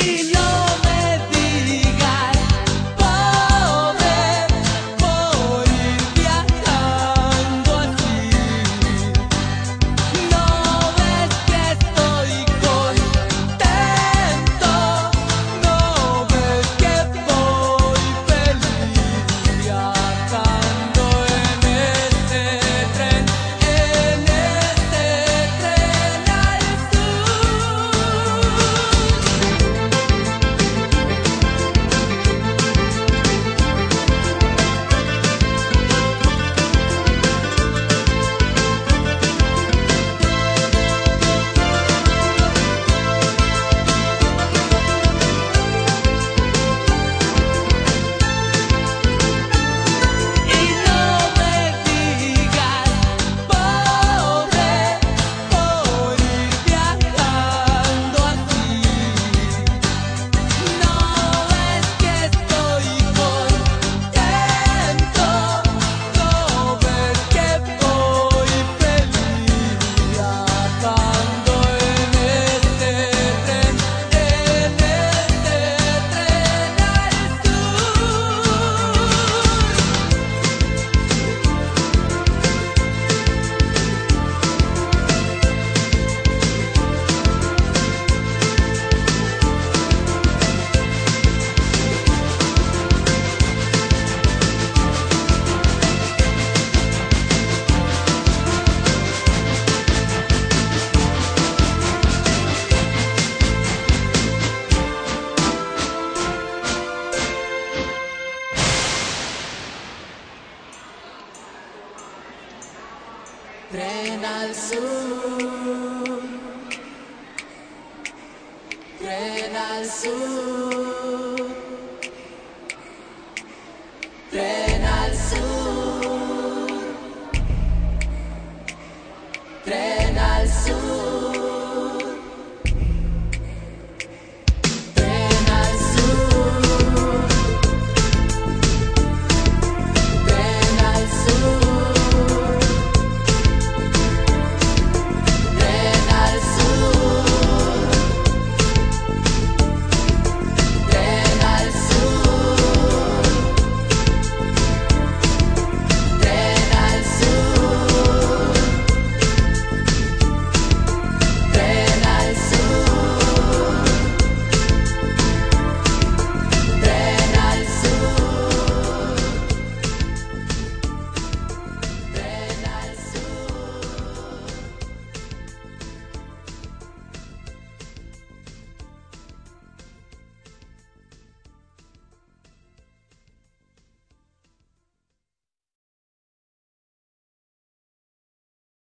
Y no Tren al sur.